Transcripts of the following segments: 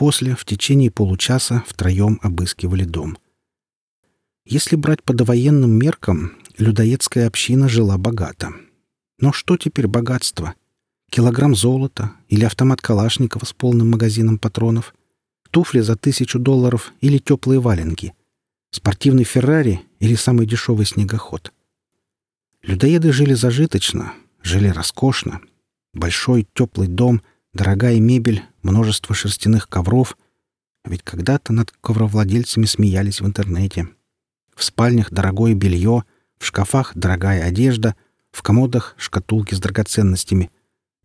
после в течение получаса втроем обыскивали дом. Если брать по довоенным меркам, людоедская община жила богато. Но что теперь богатство? Килограмм золота или автомат Калашникова с полным магазином патронов? Туфли за тысячу долларов или теплые валенки? Спортивный Феррари или самый дешевый снегоход? Людоеды жили зажиточно, жили роскошно. Большой теплый дом, дорогая мебель, множество шерстяных ковров. Ведь когда-то над ковровладельцами смеялись в интернете. В спальнях дорогое белье, в шкафах дорогая одежда, в комодах шкатулки с драгоценностями,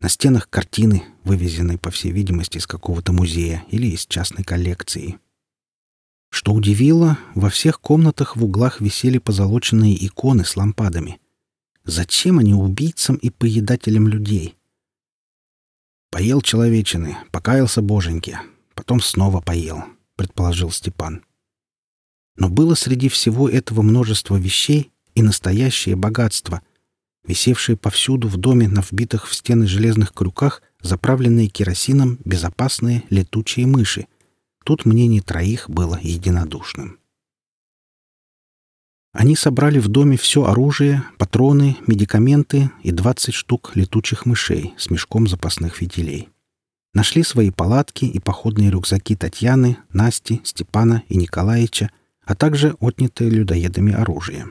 на стенах картины, вывезенные, по всей видимости, из какого-то музея или из частной коллекции. Что удивило, во всех комнатах в углах висели позолоченные иконы с лампадами. Зачем они убийцам и поедателям людей? Поел человечины, покаялся боженьки, потом снова поел, предположил Степан. Но было среди всего этого множество вещей и настоящее богатство, висевшие повсюду в доме на вбитых в стены железных крюках, заправленные керосином безопасные летучие мыши. Тут мнение троих было единодушным. Они собрали в доме все оружие, патроны, медикаменты и 20 штук летучих мышей с мешком запасных фитилей. Нашли свои палатки и походные рюкзаки Татьяны, Насти, Степана и Николаевича, а также отнятое людоедами оружие.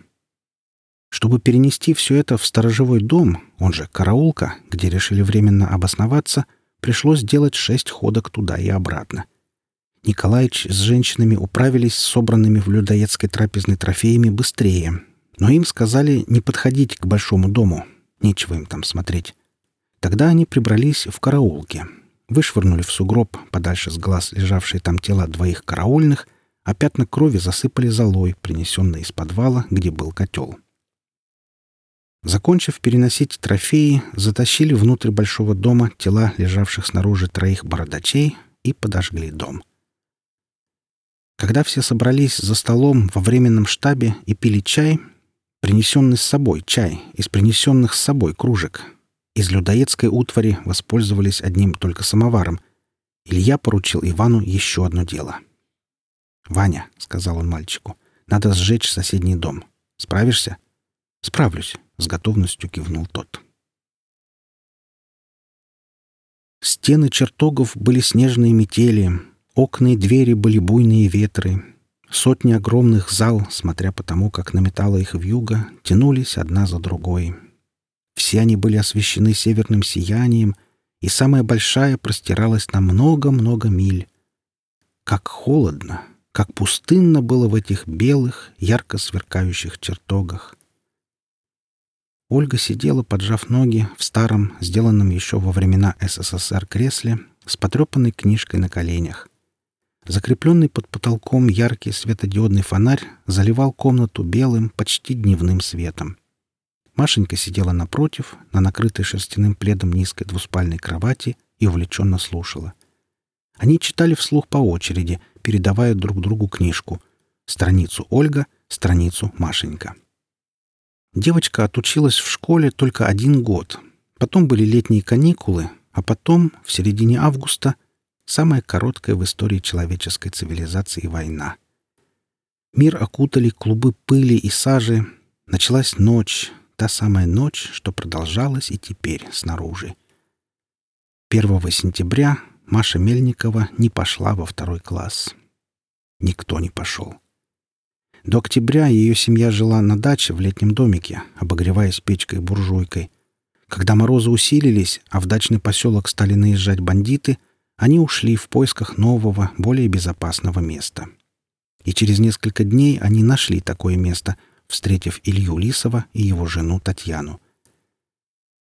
Чтобы перенести все это в сторожевой дом, он же караулка, где решили временно обосноваться, пришлось сделать шесть ходок туда и обратно. Николаич с женщинами управились с собранными в людоедской трапезной трофеями быстрее, но им сказали не подходить к большому дому, нечего им там смотреть. Тогда они прибрались в караулке, вышвырнули в сугроб подальше с глаз лежавшие там тела двоих караульных, а пятна крови засыпали золой, принесенной из подвала, где был котел. Закончив переносить трофеи, затащили внутрь большого дома тела лежавших снаружи троих бородачей и подожгли дом. — когда все собрались за столом во временном штабе и пили чай, принесенный с собой чай из принесенных с собой кружек, из людоедской утвари воспользовались одним только самоваром, Илья поручил Ивану еще одно дело. «Ваня», — сказал он мальчику, — «надо сжечь соседний дом. Справишься?» «Справлюсь», — с готовностью кивнул тот. Стены чертогов были снежные метели, Окна и двери были буйные ветры. Сотни огромных зал, смотря по тому, как наметало их вьюга, тянулись одна за другой. Все они были освещены северным сиянием, и самая большая простиралась на много-много миль. Как холодно, как пустынно было в этих белых, ярко сверкающих чертогах. Ольга сидела, поджав ноги, в старом, сделанном еще во времена СССР кресле, с потрепанной книжкой на коленях. Закрепленный под потолком яркий светодиодный фонарь заливал комнату белым, почти дневным светом. Машенька сидела напротив, на накрытой шерстяным пледом низкой двуспальной кровати и увлеченно слушала. Они читали вслух по очереди, передавая друг другу книжку. Страницу Ольга, страницу Машенька. Девочка отучилась в школе только один год. Потом были летние каникулы, а потом, в середине августа, Самая короткая в истории человеческой цивилизации война. Мир окутали клубы пыли и сажи. Началась ночь, та самая ночь, что продолжалась и теперь снаружи. 1 сентября Маша Мельникова не пошла во второй класс. Никто не пошел. До октября ее семья жила на даче в летнем домике, обогреваясь печкой-буржуйкой. Когда морозы усилились, а в дачный поселок стали наезжать бандиты — они ушли в поисках нового, более безопасного места. И через несколько дней они нашли такое место, встретив Илью Лисова и его жену Татьяну.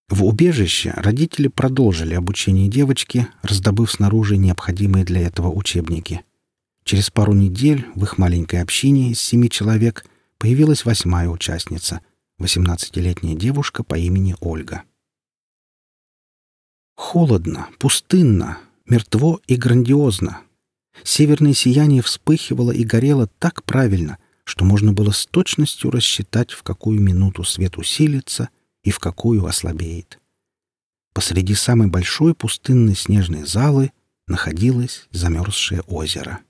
В убежище родители продолжили обучение девочки, раздобыв снаружи необходимые для этого учебники. Через пару недель в их маленькой общине из семи человек появилась восьмая участница — 18-летняя девушка по имени Ольга. Холодно, пустынно, мертво и грандиозно. Северное сияние вспыхивало и горело так правильно, что можно было с точностью рассчитать, в какую минуту свет усилится и в какую ослабеет. Посреди самой большой пустынной снежной залы находилось замерзшее озеро.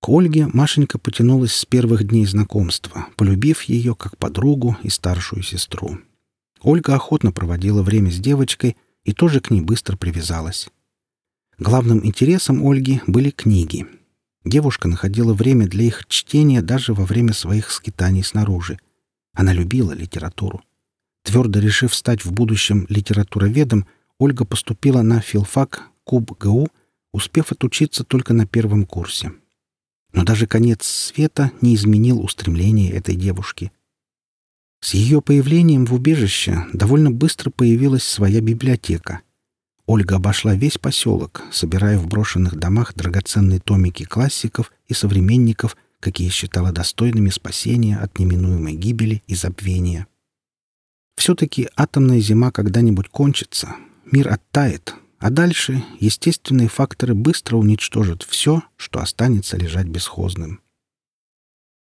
К Ольге Машенька потянулась с первых дней знакомства, полюбив ее как подругу и старшую сестру. Ольга охотно проводила время с девочкой и тоже к ней быстро привязалась. Главным интересом Ольги были книги. Девушка находила время для их чтения даже во время своих скитаний снаружи. Она любила литературу. Твердо решив стать в будущем литературоведом, Ольга поступила на филфак КУБ-ГУ, успев отучиться только на первом курсе. Но даже конец света не изменил устремления этой девушки. С ее появлением в убежище довольно быстро появилась своя библиотека. Ольга обошла весь поселок, собирая в брошенных домах драгоценные томики классиков и современников, какие считала достойными спасения от неминуемой гибели и забвения. Все-таки атомная зима когда-нибудь кончится, мир оттает, а дальше естественные факторы быстро уничтожат все, что останется лежать бесхозным.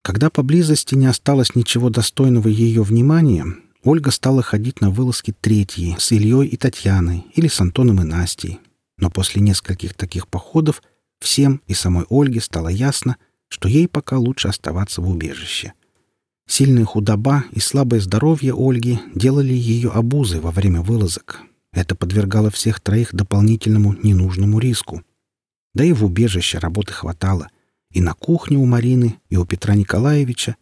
Когда поблизости не осталось ничего достойного ее внимания, Ольга стала ходить на вылазки третьи с Ильей и Татьяной или с Антоном и Настей. Но после нескольких таких походов всем и самой Ольге стало ясно, что ей пока лучше оставаться в убежище. Сильная худоба и слабое здоровье Ольги делали ее обузой во время вылазок, это подвергало всех троих дополнительному ненужному риску. Да и в убежище работы хватало. И на кухне у Марины, и у Петра Николаевича.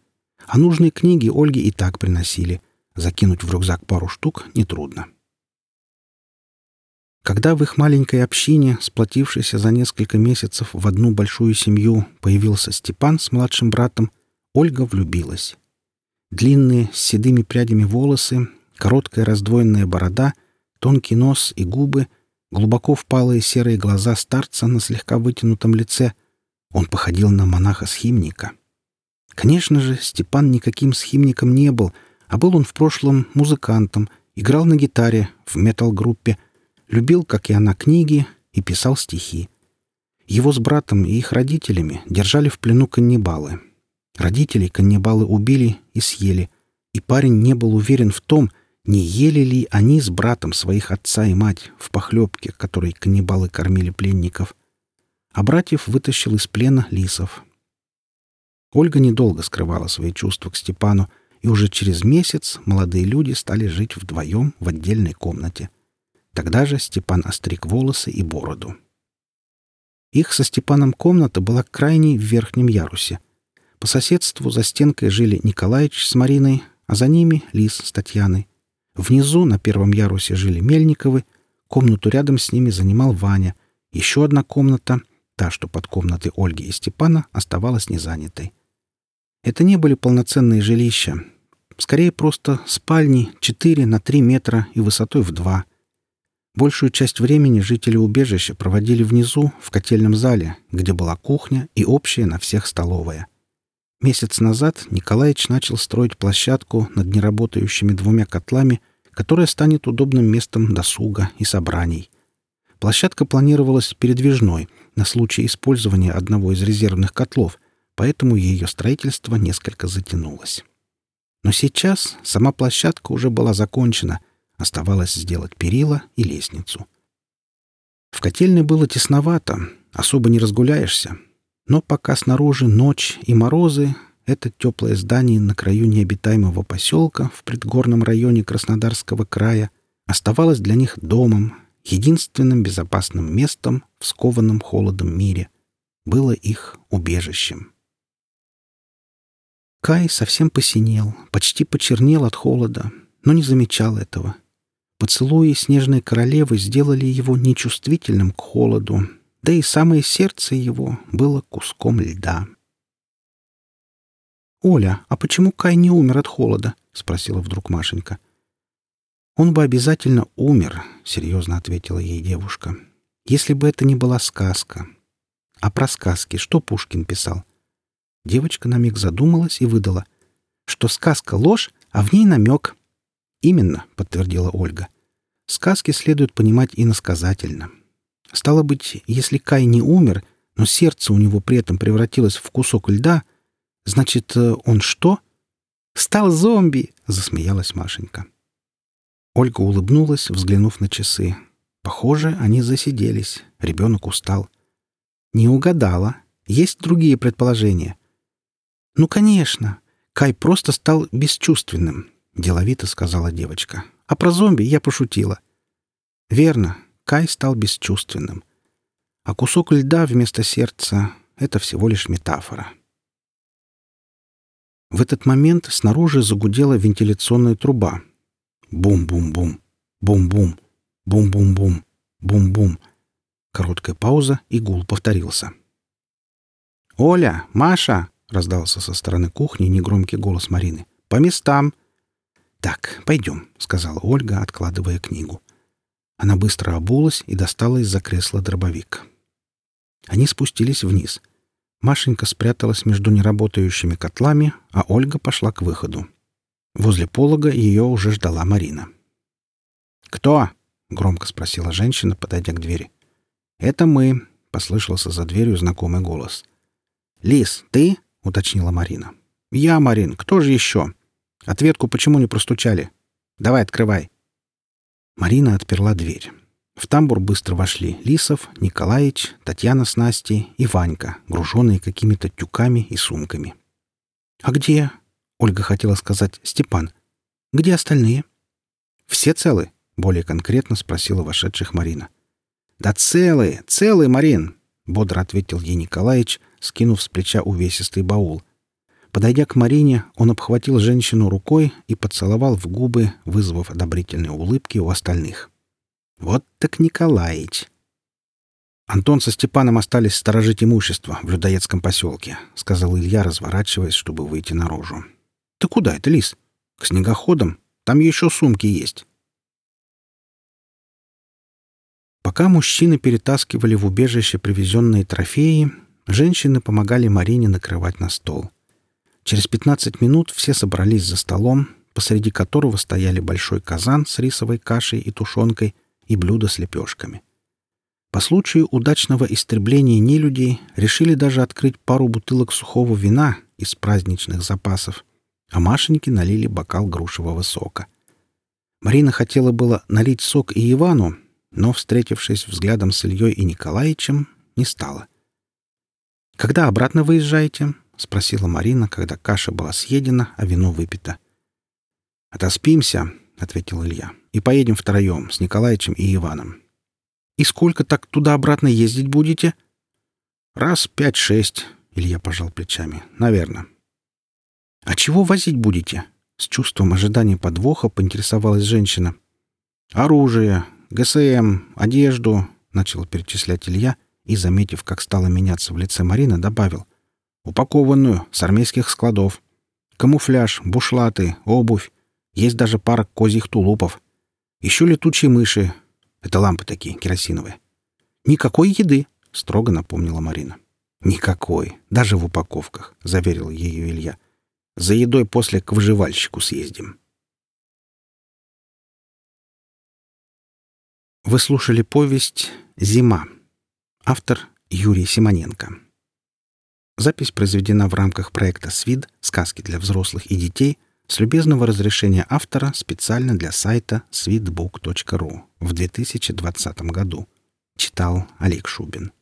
А нужные книги Ольге и так приносили. Закинуть в рюкзак пару штук нетрудно. Когда в их маленькой общине, сплотившейся за несколько месяцев в одну большую семью, появился Степан с младшим братом, Ольга влюбилась. Длинные, с седыми прядями волосы, короткая раздвоенная борода — Тонкий нос и губы, глубоко впалые серые глаза старца на слегка вытянутом лице. Он походил на монаха-схимника. Конечно же, Степан никаким схимником не был, а был он в прошлом музыкантом, играл на гитаре в метал-группе, любил, как и она, книги и писал стихи. Его с братом и их родителями держали в плену каннибалы. Родителей каннибалы убили и съели, и парень не был уверен в том, не ели ли они с братом своих отца и мать в похлебке, которой каннибалы кормили пленников. А братьев вытащил из плена лисов. Ольга недолго скрывала свои чувства к Степану, и уже через месяц молодые люди стали жить вдвоем в отдельной комнате. Тогда же Степан остриг волосы и бороду. Их со Степаном комната была крайней в верхнем ярусе. По соседству за стенкой жили Николаевич с Мариной, а за ними Лис с Татьяной. Внизу, на первом ярусе, жили Мельниковы, комнату рядом с ними занимал Ваня. Еще одна комната, та, что под комнатой Ольги и Степана, оставалась незанятой. Это не были полноценные жилища. Скорее просто спальни 4 на 3 метра и высотой в 2. Большую часть времени жители убежища проводили внизу, в котельном зале, где была кухня и общая на всех столовая. Месяц назад Николаевич начал строить площадку над неработающими двумя котлами, которая станет удобным местом досуга и собраний. Площадка планировалась передвижной на случай использования одного из резервных котлов, поэтому ее строительство несколько затянулось. Но сейчас сама площадка уже была закончена, оставалось сделать перила и лестницу. В котельной было тесновато, особо не разгуляешься, но пока снаружи ночь и морозы, это теплое здание на краю необитаемого поселка в предгорном районе Краснодарского края оставалось для них домом, единственным безопасным местом в скованном холодом мире. Было их убежищем. Кай совсем посинел, почти почернел от холода, но не замечал этого. Поцелуи снежной королевы сделали его нечувствительным к холоду, да и самое сердце его было куском льда. «Оля, а почему Кай не умер от холода?» — спросила вдруг Машенька. «Он бы обязательно умер», — серьезно ответила ей девушка, «если бы это не была сказка». «А про сказки что Пушкин писал?» Девочка на миг задумалась и выдала, что сказка — ложь, а в ней намек. «Именно», — подтвердила Ольга. «Сказки следует понимать иносказательно. Стало быть, если Кай не умер, но сердце у него при этом превратилось в кусок льда, значит, э, он что? «Стал зомби!» — засмеялась Машенька. Ольга улыбнулась, взглянув на часы. Похоже, они засиделись. Ребенок устал. Не угадала. Есть другие предположения. Ну, конечно. Кай просто стал бесчувственным, деловито сказала девочка. А про зомби я пошутила. Верно. Кай стал бесчувственным. А кусок льда вместо сердца — это всего лишь метафора. В этот момент снаружи загудела вентиляционная труба. Бум-бум-бум, бум-бум, бум-бум-бум, бум-бум. Короткая пауза, и гул повторился. «Оля! Маша!» — раздался со стороны кухни негромкий голос Марины. «По местам!» «Так, пойдем», — сказала Ольга, откладывая книгу. Она быстро обулась и достала из-за кресла дробовик. Они спустились вниз — Машенька спряталась между неработающими котлами, а Ольга пошла к выходу. Возле полога ее уже ждала Марина. «Кто?» — громко спросила женщина, подойдя к двери. «Это мы», — послышался за дверью знакомый голос. «Лис, ты?» — уточнила Марина. «Я, Марин. Кто же еще? Ответку почему не простучали? Давай, открывай». Марина отперла дверь. В тамбур быстро вошли Лисов, Николаич, Татьяна с Настей и Ванька, груженные какими-то тюками и сумками. «А где?» — Ольга хотела сказать «Степан». «Где остальные?» «Все целы?» — более конкретно спросила вошедших Марина. «Да целые, целые, Марин!» — бодро ответил ей Николаич, скинув с плеча увесистый баул. Подойдя к Марине, он обхватил женщину рукой и поцеловал в губы, вызвав одобрительные улыбки у остальных. Вот так Николаич. Антон со Степаном остались сторожить имущество в людоедском поселке, сказал Илья, разворачиваясь, чтобы выйти наружу. Ты куда это, Лис? К снегоходам? Там еще сумки есть. Пока мужчины перетаскивали в убежище привезенные трофеи, женщины помогали Марине накрывать на стол. Через 15 минут все собрались за столом, посреди которого стояли большой казан с рисовой кашей и тушенкой и блюдо с лепешками. По случаю удачного истребления нелюдей решили даже открыть пару бутылок сухого вина из праздничных запасов, а Машеньке налили бокал грушевого сока. Марина хотела было налить сок и Ивану, но, встретившись взглядом с Ильей и Николаевичем, не стала. «Когда обратно выезжаете?» — спросила Марина, когда каша была съедена, а вино выпито. «Отоспимся», — ответил Илья и поедем втроем с Николаевичем и Иваном. И сколько так туда-обратно ездить будете? Раз пять-шесть, Илья пожал плечами. Наверное. А чего возить будете? С чувством ожидания подвоха поинтересовалась женщина. Оружие, ГСМ, одежду, начал перечислять Илья и, заметив, как стало меняться в лице Марина, добавил. Упакованную, с армейских складов. Камуфляж, бушлаты, обувь. Есть даже пара козьих тулупов. Еще летучие мыши. Это лампы такие, керосиновые. Никакой еды, строго напомнила Марина. Никакой, даже в упаковках, заверил ее Илья. За едой после к выживальщику съездим. Вы слушали повесть «Зима». Автор Юрий Симоненко. Запись произведена в рамках проекта «СВИД. Сказки для взрослых и детей» с любезного разрешения автора специально для сайта sweetbook.ru в 2020 году. Читал Олег Шубин.